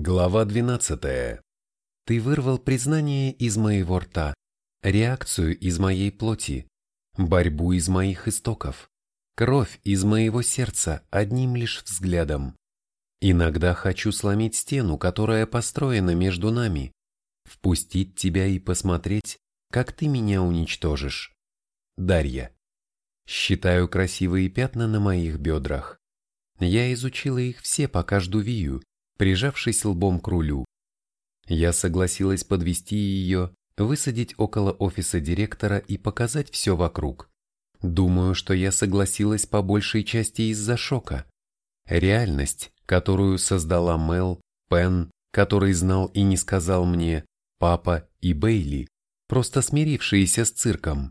Глава 12. Ты вырвал признание из моего рта, реакцию из моей плоти, борьбу из моих истоков, кровь из моего сердца одним лишь взглядом. Иногда хочу сломить стену, которая построена между нами, впустить тебя и посмотреть, как ты меня уничтожишь. Дарья. Считаю красивые пятна на моих бедрах. Я изучила их все, пока жду Вию, прижавшись лбом к рулю. Я согласилась подвести ее, высадить около офиса директора и показать все вокруг. Думаю, что я согласилась по большей части из-за шока. Реальность, которую создала Мел, Пен, который знал и не сказал мне, папа и Бейли, просто смирившиеся с цирком.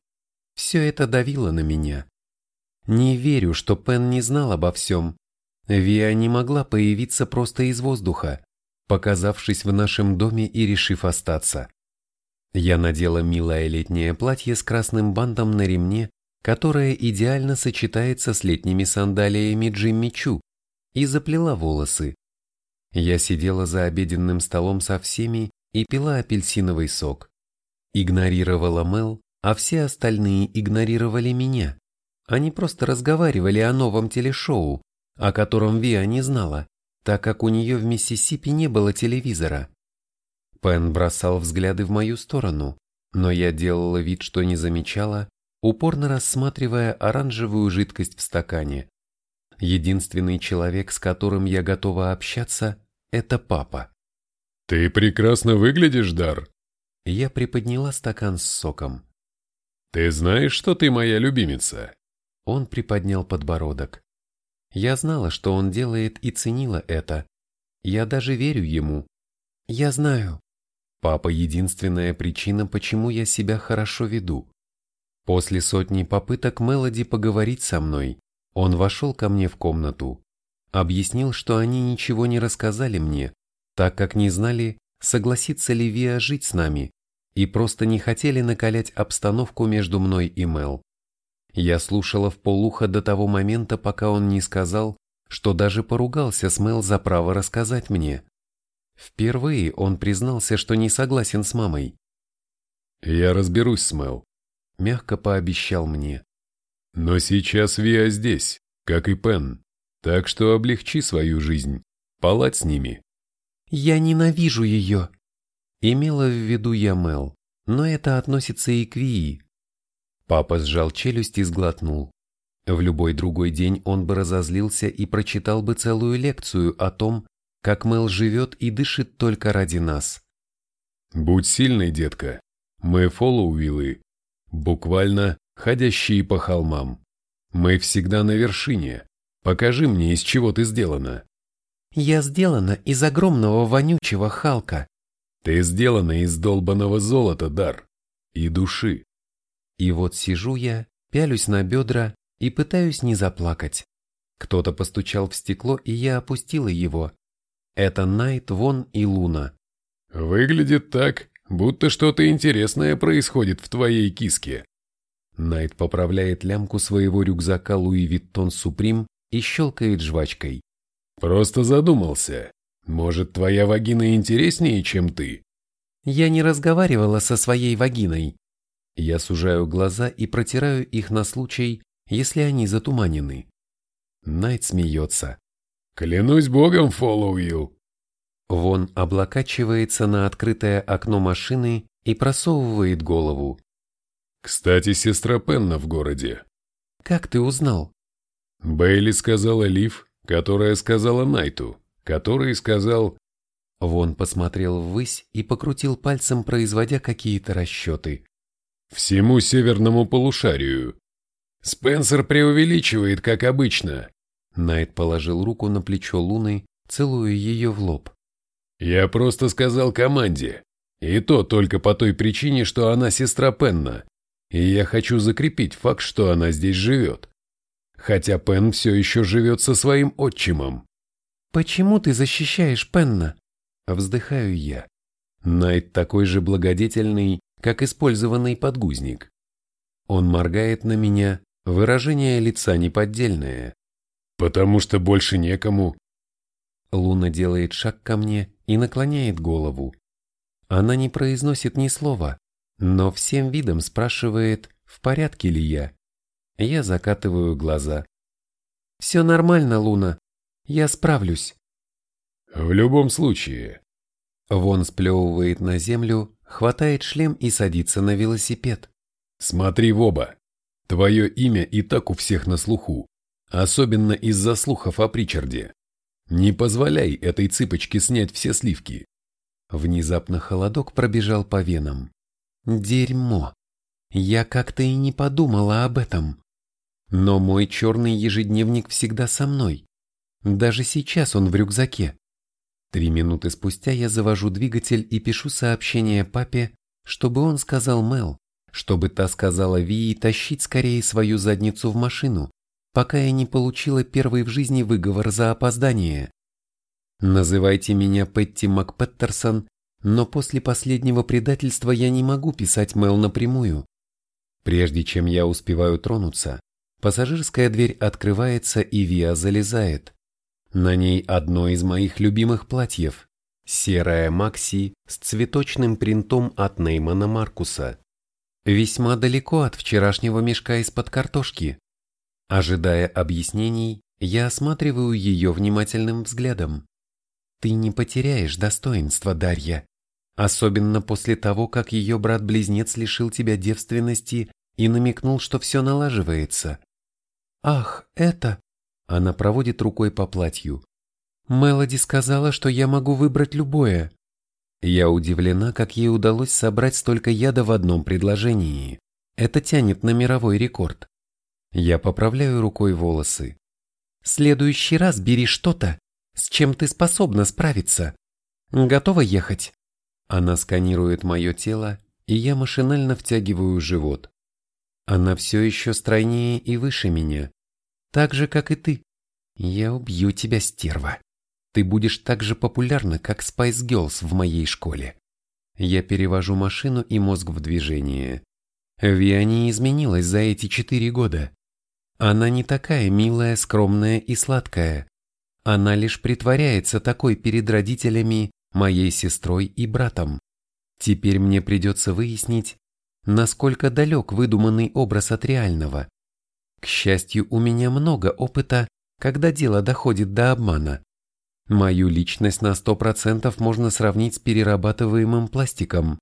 Все это давило на меня. Не верю, что Пен не знал обо всем, Виа не могла появиться просто из воздуха, показавшись в нашем доме и решив остаться. Я надела милое летнее платье с красным бантом на ремне, которое идеально сочетается с летними сандалиями Джимми Чу, и заплела волосы. Я сидела за обеденным столом со всеми и пила апельсиновый сок. Игнорировала Мел, а все остальные игнорировали меня. Они просто разговаривали о новом телешоу, о котором Виа не знала, так как у нее в Миссисипи не было телевизора. Пен бросал взгляды в мою сторону, но я делала вид, что не замечала, упорно рассматривая оранжевую жидкость в стакане. Единственный человек, с которым я готова общаться, это папа. «Ты прекрасно выглядишь, Дар!» Я приподняла стакан с соком. «Ты знаешь, что ты моя любимица?» Он приподнял подбородок. Я знала, что он делает и ценила это. Я даже верю ему. Я знаю. Папа – единственная причина, почему я себя хорошо веду. После сотни попыток Мелоди поговорить со мной, он вошел ко мне в комнату. Объяснил, что они ничего не рассказали мне, так как не знали, согласится ли Виа жить с нами, и просто не хотели накалять обстановку между мной и Мел. Я слушала в полухо до того момента, пока он не сказал, что даже поругался с Мел за право рассказать мне. Впервые он признался, что не согласен с мамой. «Я разберусь с Мел», — мягко пообещал мне. «Но сейчас Виа здесь, как и Пен, так что облегчи свою жизнь, палать с ними». «Я ненавижу ее», — имела в виду я Мел, но это относится и к Вии, Папа сжал челюсть и сглотнул. В любой другой день он бы разозлился и прочитал бы целую лекцию о том, как Мел живет и дышит только ради нас. «Будь сильной, детка. Мы фоллоуиллы. Буквально ходящие по холмам. Мы всегда на вершине. Покажи мне, из чего ты сделана». «Я сделана из огромного вонючего Халка». «Ты сделана из долбаного золота, Дар. И души. И вот сижу я, пялюсь на бедра и пытаюсь не заплакать. Кто-то постучал в стекло, и я опустила его. Это Найт, Вон и Луна. «Выглядит так, будто что-то интересное происходит в твоей киске». Найт поправляет лямку своего рюкзака Louis Vuitton Supreme и щелкает жвачкой. «Просто задумался. Может, твоя вагина интереснее, чем ты?» «Я не разговаривала со своей вагиной», я сужаю глаза и протираю их на случай, если они затуманены. Найт смеется. «Клянусь богом, Фоллоуилл!» Вон облокачивается на открытое окно машины и просовывает голову. «Кстати, сестра Пенна в городе». «Как ты узнал?» Бейли сказала Лив, которая сказала Найту, который сказал... Вон посмотрел ввысь и покрутил пальцем, производя какие-то расчеты всему северному полушарию. Спенсер преувеличивает, как обычно. Найт положил руку на плечо Луны, целуя ее в лоб. Я просто сказал команде. И то только по той причине, что она сестра Пенна. И я хочу закрепить факт, что она здесь живет. Хотя Пен все еще живет со своим отчимом. «Почему ты защищаешь Пенна?» Вздыхаю я. Найт такой же благодетельный, как использованный подгузник. Он моргает на меня, выражение лица неподдельное. «Потому что больше некому». Луна делает шаг ко мне и наклоняет голову. Она не произносит ни слова, но всем видом спрашивает, в порядке ли я. Я закатываю глаза. «Все нормально, Луна. Я справлюсь». «В любом случае». Вон сплевывает на землю, хватает шлем и садится на велосипед. «Смотри в оба. Твое имя и так у всех на слуху, особенно из-за слухов о Причарде. Не позволяй этой цыпочке снять все сливки». Внезапно холодок пробежал по венам. Дерьмо. Я как-то и не подумала об этом. Но мой черный ежедневник всегда со мной. Даже сейчас он в рюкзаке. Три минуты спустя я завожу двигатель и пишу сообщение папе, чтобы он сказал Мел, чтобы та сказала Вии тащить скорее свою задницу в машину, пока я не получила первый в жизни выговор за опоздание. Называйте меня Петти МакПеттерсон, но после последнего предательства я не могу писать Мел напрямую. Прежде чем я успеваю тронуться, пассажирская дверь открывается и Виа залезает. На ней одно из моих любимых платьев – серая Макси с цветочным принтом от Неймана Маркуса. Весьма далеко от вчерашнего мешка из-под картошки. Ожидая объяснений, я осматриваю ее внимательным взглядом. Ты не потеряешь достоинства, Дарья. Особенно после того, как ее брат-близнец лишил тебя девственности и намекнул, что все налаживается. Ах, это... Она проводит рукой по платью. Мелоди сказала, что я могу выбрать любое. Я удивлена, как ей удалось собрать столько яда в одном предложении. Это тянет на мировой рекорд. Я поправляю рукой волосы. следующий раз бери что-то, с чем ты способна справиться. Готова ехать? Она сканирует мое тело, и я машинально втягиваю живот. Она все еще стройнее и выше меня. Так же, как и ты. Я убью тебя, стерва. Ты будешь так же популярна, как Spice Girls в моей школе. Я перевожу машину и мозг в движение. Виа не изменилась за эти четыре года. Она не такая милая, скромная и сладкая. Она лишь притворяется такой перед родителями, моей сестрой и братом. Теперь мне придется выяснить, насколько далек выдуманный образ от реального. К счастью, у меня много опыта, когда дело доходит до обмана. Мою личность на сто процентов можно сравнить с перерабатываемым пластиком.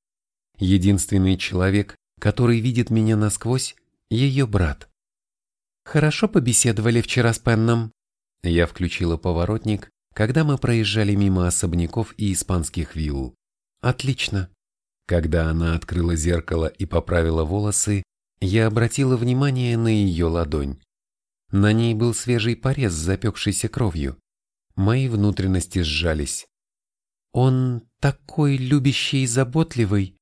Единственный человек, который видит меня насквозь, ее брат. Хорошо побеседовали вчера с Пенном. Я включила поворотник, когда мы проезжали мимо особняков и испанских вилл. Отлично. Когда она открыла зеркало и поправила волосы, я обратила внимание на ее ладонь. На ней был свежий порез с запекшейся кровью. Мои внутренности сжались. Он такой любящий и заботливый.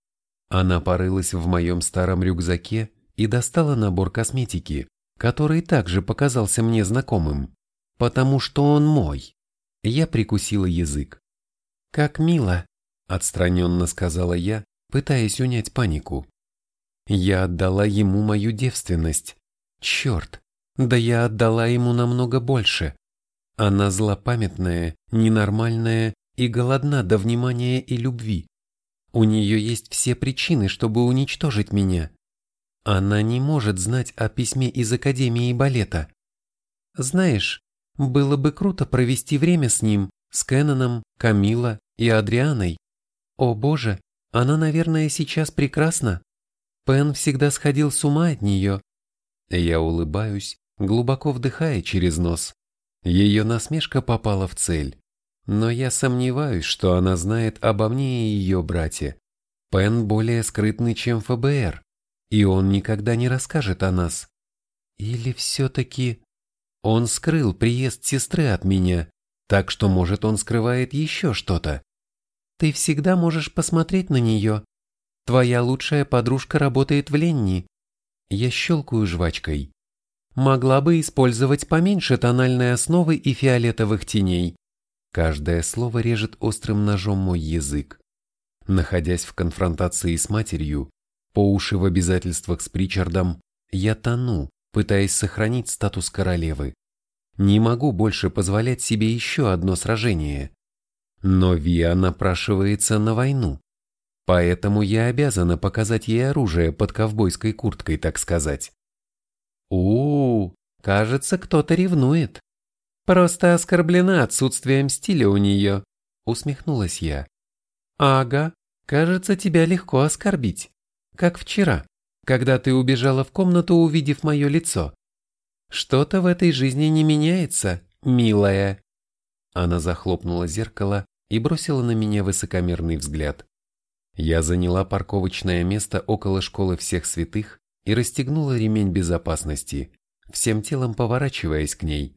Она порылась в моем старом рюкзаке и достала набор косметики, который также показался мне знакомым, потому что он мой. Я прикусила язык. «Как мило», — отстраненно сказала я, пытаясь унять панику. Я отдала ему мою девственность. Черт, да я отдала ему намного больше. Она злопамятная, ненормальная и голодна до внимания и любви. У нее есть все причины, чтобы уничтожить меня. Она не может знать о письме из Академии балета. Знаешь, было бы круто провести время с ним, с Кэноном, Камила и Адрианой. О боже, она, наверное, сейчас прекрасна. Пен всегда сходил с ума от нее. Я улыбаюсь, глубоко вдыхая через нос. Ее насмешка попала в цель. Но я сомневаюсь, что она знает обо мне и ее брате. Пен более скрытный, чем ФБР, и он никогда не расскажет о нас. Или все-таки... Он скрыл приезд сестры от меня, так что, может, он скрывает еще что-то. Ты всегда можешь посмотреть на нее. Твоя лучшая подружка работает в Ленни. Я щелкаю жвачкой. Могла бы использовать поменьше тональной основы и фиолетовых теней. Каждое слово режет острым ножом мой язык. Находясь в конфронтации с матерью, по уши в обязательствах с Причардом, я тону, пытаясь сохранить статус королевы. Не могу больше позволять себе еще одно сражение. Но Виа напрашивается на войну. Поэтому я обязана показать ей оружие под ковбойской курткой, так сказать. у, -у кажется, кто-то ревнует. Просто оскорблена отсутствием стиля у нее, усмехнулась я. Ага, кажется, тебя легко оскорбить. Как вчера, когда ты убежала в комнату, увидев мое лицо. Что-то в этой жизни не меняется, милая. Она захлопнула зеркало и бросила на меня высокомерный взгляд. Я заняла парковочное место около школы всех святых и расстегнула ремень безопасности, всем телом поворачиваясь к ней.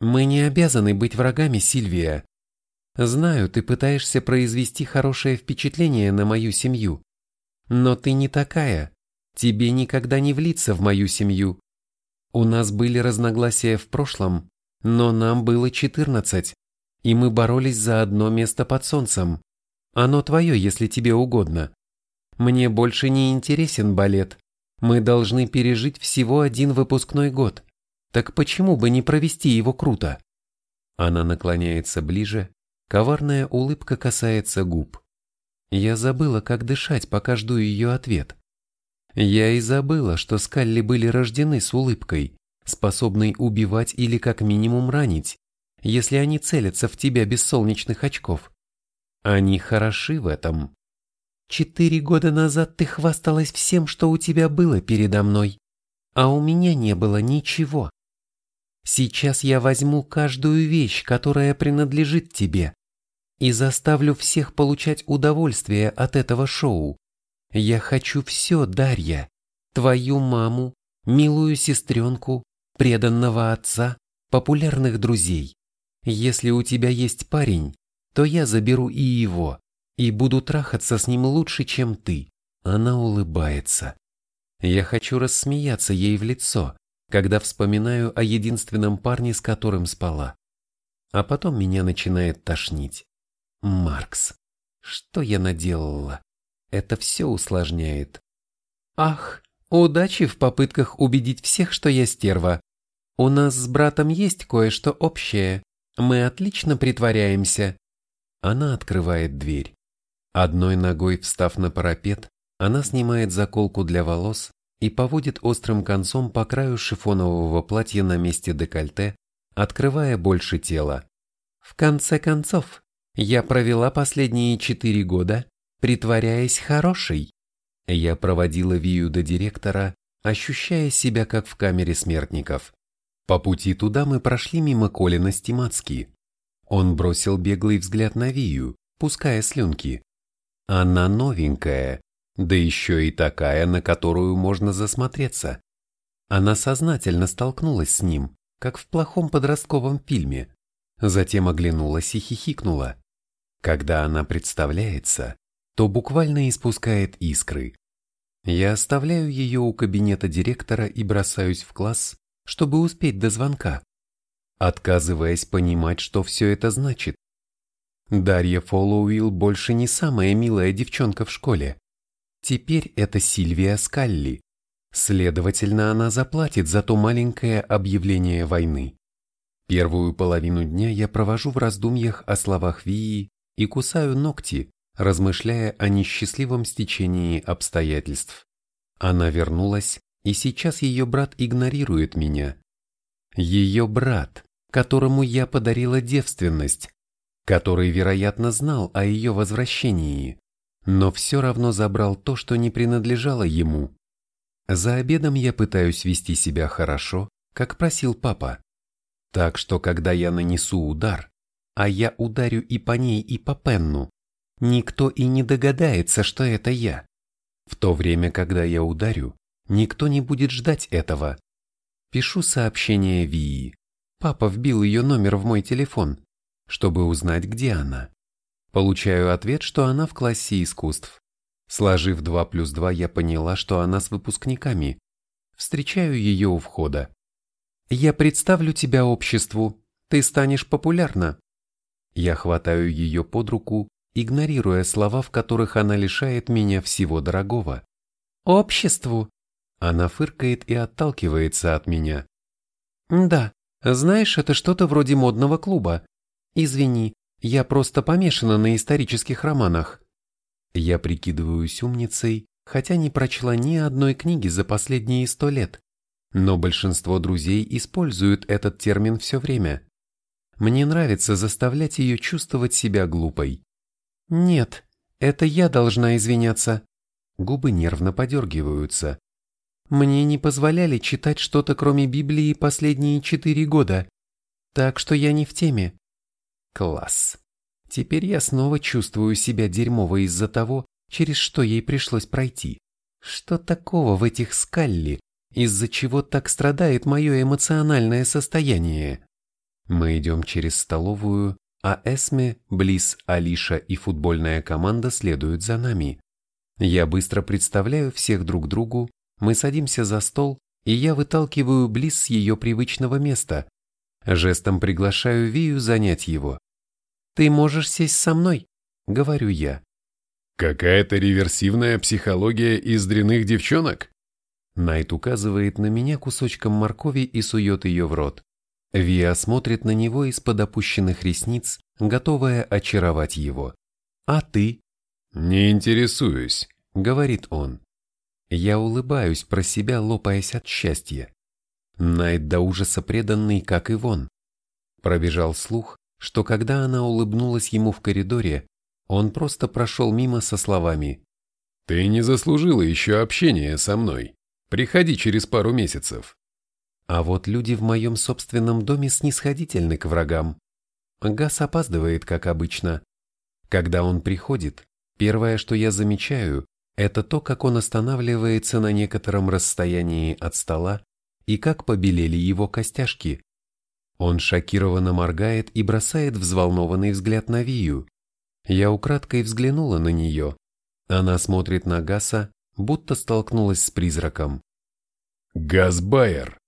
«Мы не обязаны быть врагами, Сильвия. Знаю, ты пытаешься произвести хорошее впечатление на мою семью. Но ты не такая. Тебе никогда не влиться в мою семью. У нас были разногласия в прошлом, но нам было четырнадцать и мы боролись за одно место под солнцем. Оно твое, если тебе угодно. Мне больше не интересен балет. Мы должны пережить всего один выпускной год. Так почему бы не провести его круто? Она наклоняется ближе, коварная улыбка касается губ. Я забыла, как дышать, пока жду ее ответ. Я и забыла, что Скалли были рождены с улыбкой, способной убивать или как минимум ранить, если они целятся в тебя без солнечных очков. Они хороши в этом. Четыре года назад ты хвасталась всем, что у тебя было передо мной, а у меня не было ничего. Сейчас я возьму каждую вещь, которая принадлежит тебе, и заставлю всех получать удовольствие от этого шоу. Я хочу все, Дарья, твою маму, милую сестренку, преданного отца, популярных друзей. Если у тебя есть парень, то я заберу и его, и буду трахаться с ним лучше, чем ты. Она улыбается. Я хочу рассмеяться ей в лицо, когда вспоминаю о единственном парне, с которым спала. А потом меня начинает тошнить. Маркс, что я наделала? Это все усложняет. Ах, удачи в попытках убедить всех, что я стерва. У нас с братом есть кое-что общее. Мы отлично притворяемся. Она открывает дверь. Одной ногой встав на парапет, она снимает заколку для волос и поводит острым концом по краю шифонового платья на месте декольте, открывая больше тела. В конце концов, я провела последние четыре года, притворяясь хорошей. Я проводила Вию до директора, ощущая себя как в камере смертников. По пути туда мы прошли мимо Колина Стимацки. Он бросил беглый взгляд на Вию, пуская слюнки. Она новенькая, да еще и такая, на которую можно засмотреться. Она сознательно столкнулась с ним, как в плохом подростковом фильме, затем оглянулась и хихикнула. Когда она представляется, то буквально испускает искры. Я оставляю ее у кабинета директора и бросаюсь в класс, чтобы успеть до звонка, отказываясь понимать, что все это значит. Дарья Фоллоуилл больше не самая милая девчонка в школе. Теперь это Сильвия Скалли. Следовательно, она заплатит за то маленькое объявление войны. Первую половину дня я провожу в раздумьях о словах Вии и кусаю ногти, размышляя о несчастливом стечении обстоятельств. Она вернулась, и сейчас ее брат игнорирует меня. Ее брат, которому я подарила девственность, который, вероятно, знал о ее возвращении, но все равно забрал то, что не принадлежало ему. За обедом я пытаюсь вести себя хорошо, как просил папа. Так что, когда я нанесу удар, а я ударю и по ней, и по Пенну, никто и не догадается, что это я. В то время, когда я ударю, Никто не будет ждать этого. Пишу сообщение Вии. Папа вбил ее номер в мой телефон, чтобы узнать, где она. Получаю ответ, что она в классе искусств. Сложив 2 плюс 2, я поняла, что она с выпускниками. Встречаю ее у входа. «Я представлю тебя обществу. Ты станешь популярна». Я хватаю ее под руку, игнорируя слова, в которых она лишает меня всего дорогого. «Обществу? Она фыркает и отталкивается от меня. Да, знаешь, это что-то вроде модного клуба. Извини, Я просто помешана на исторических романах. Я прикидываюсь умницей, хотя не прочла ни одной книги за последние сто лет. Но большинство друзей используют этот термин все время. Мне нравится заставлять ее чувствовать себя глупой. Нет, это я должна извиняться. Губы нервно подергиваются. Мне не позволяли читать что-то кроме Библии последние четыре года. Так что я не в теме. Класс. Теперь я снова чувствую себя дерьмово из-за того, через что ей пришлось пройти. Что такого в этих скалли, из-за чего так страдает мое эмоциональное состояние? Мы идем через столовую, а Эсме, Близ, Алиша и футбольная команда следуют за нами. Я быстро представляю всех друг другу, мы садимся за стол, и я выталкиваю Близ с ее привычного места. Жестом приглашаю Вию занять его. «Ты можешь сесть со мной», — говорю я. «Какая-то реверсивная психология из дряных девчонок?» Найт указывает на меня кусочком моркови и сует ее в рот. Виа смотрит на него из-под опущенных ресниц, готовая очаровать его. «А ты?» «Не интересуюсь», — говорит он. Я улыбаюсь про себя, лопаясь от счастья. Найт до ужаса преданный, как и Вон. Пробежал слух, что когда она улыбнулась ему в коридоре, он просто прошел мимо со словами «Ты не заслужила еще общения со мной. Приходи через пару месяцев». А вот люди в моем собственном доме снисходительны к врагам. Газ опаздывает, как обычно. Когда он приходит, первое, что я замечаю, это то, как он останавливается на некотором расстоянии от стола и как побелели его костяшки. Он шокированно моргает и бросает взволнованный взгляд на Вию. Я украдкой взглянула на нее. Она смотрит на Гаса, будто столкнулась с призраком. «Газ Байер!»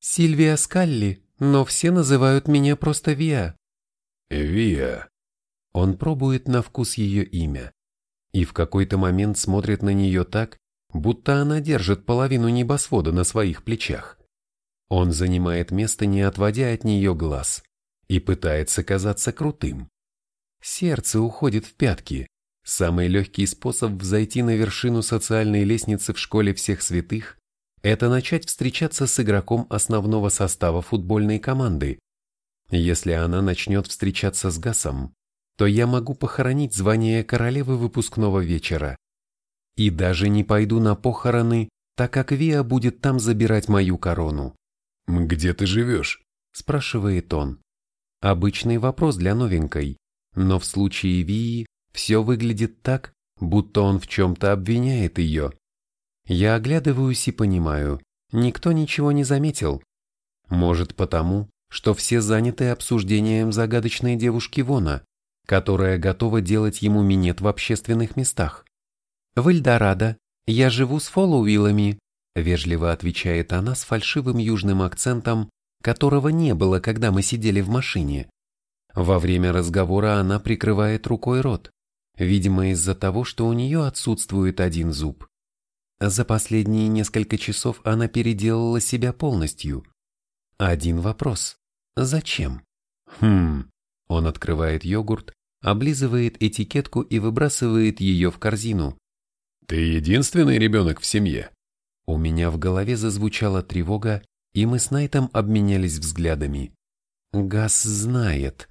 Сильвия Скалли, но все называют меня просто Виа. Виа. Он пробует на вкус ее имя. И в какой-то момент смотрит на нее так, будто она держит половину небосвода на своих плечах. Он занимает место, не отводя от нее глаз, и пытается казаться крутым. Сердце уходит в пятки. Самый легкий способ взойти на вершину социальной лестницы в школе всех святых это начать встречаться с игроком основного состава футбольной команды. Если она начнет встречаться с Гасом, то я могу похоронить звание королевы выпускного вечера. И даже не пойду на похороны, так как Виа будет там забирать мою корону. «Где ты живешь?» – спрашивает он. Обычный вопрос для новенькой, но в случае Вии все выглядит так, будто он в чем-то обвиняет ее. Я оглядываюсь и понимаю, никто ничего не заметил. Может потому, что все заняты обсуждением загадочной девушки Вона, которая готова делать ему минет в общественных местах. «В Эльдорадо. Я живу с Фоллоуиллами», вежливо отвечает она с фальшивым южным акцентом, которого не было, когда мы сидели в машине. Во время разговора она прикрывает рукой рот, видимо из-за того, что у нее отсутствует один зуб. За последние несколько часов она переделала себя полностью. Один вопрос. Зачем? Хм. Он открывает йогурт, облизывает этикетку и выбрасывает ее в корзину. Ты единственный ребенок в семье? У меня в голове зазвучала тревога, и мы с Найтом обменялись взглядами. Газ знает.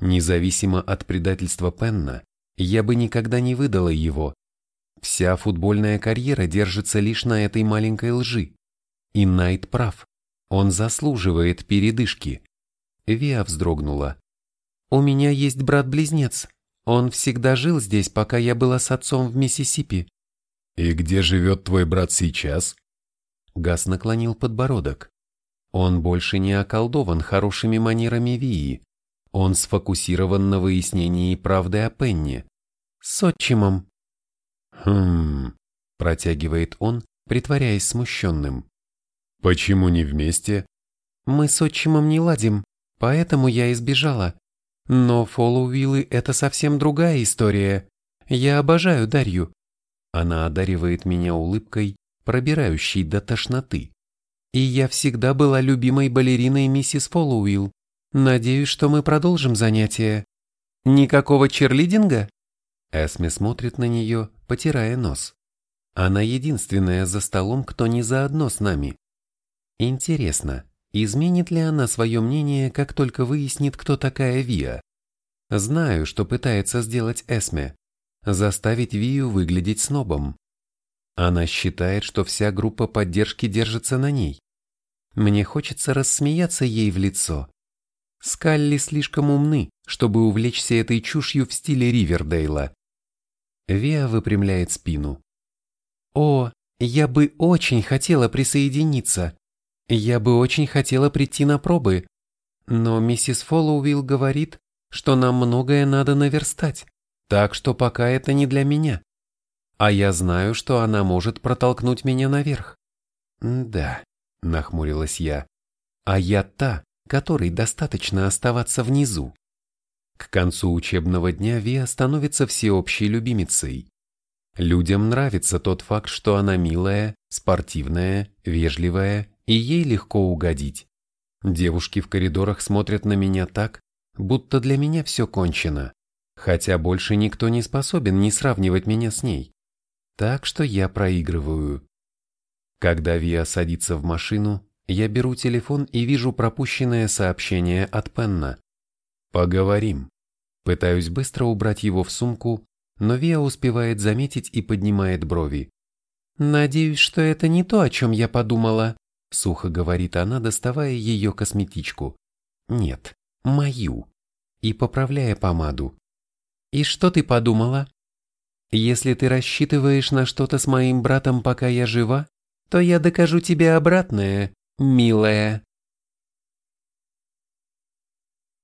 Независимо от предательства Пенна, я бы никогда не выдала его, Вся футбольная карьера держится лишь на этой маленькой лжи. И Найт прав. Он заслуживает передышки. Виа вздрогнула. «У меня есть брат-близнец. Он всегда жил здесь, пока я была с отцом в Миссисипи». «И где живет твой брат сейчас?» Гас наклонил подбородок. Он больше не околдован хорошими манерами Вии. Он сфокусирован на выяснении правды о Пенне. С отчимом. «Хм...» – протягивает он, притворяясь смущенным. «Почему не вместе?» «Мы с отчимом не ладим, поэтому я избежала. Но Фоллоуиллы – это совсем другая история. Я обожаю Дарью». Она одаривает меня улыбкой, пробирающей до тошноты. И я всегда была любимой балериной миссис Фоллоуилл. Надеюсь, что мы продолжим занятия. Никакого черлидинга? Эсме смотрит на нее, потирая нос. Она единственная за столом, кто не заодно с нами. Интересно, изменит ли она свое мнение, как только выяснит, кто такая Виа? Знаю, что пытается сделать Эсме. Заставить Вию выглядеть снобом. Она считает, что вся группа поддержки держится на ней. Мне хочется рассмеяться ей в лицо. Скалли слишком умны, чтобы увлечься этой чушью в стиле Ривердейла. Виа выпрямляет спину. «О, я бы очень хотела присоединиться. Я бы очень хотела прийти на пробы. Но миссис Фоллоуилл говорит, что нам многое надо наверстать, так что пока это не для меня. А я знаю, что она может протолкнуть меня наверх. Да, нахмурилась я. А я та, которой достаточно оставаться внизу. К концу учебного дня Виа становится всеобщей любимицей. Людям нравится тот факт, что она милая, спортивная, вежливая, и ей легко угодить. Девушки в коридорах смотрят на меня так, будто для меня все кончено, хотя больше никто не способен не сравнивать меня с ней. Так что я проигрываю. Когда Виа садится в машину, я беру телефон и вижу пропущенное сообщение от Пенна. Поговорим. Пытаюсь быстро убрать его в сумку, но Виа успевает заметить и поднимает брови. «Надеюсь, что это не то, о чем я подумала», — сухо говорит она, доставая ее косметичку. «Нет, мою». И поправляя помаду. «И что ты подумала?» Если ты рассчитываешь на что-то с моим братом, пока я жива, то я докажу тебе обратное, милая.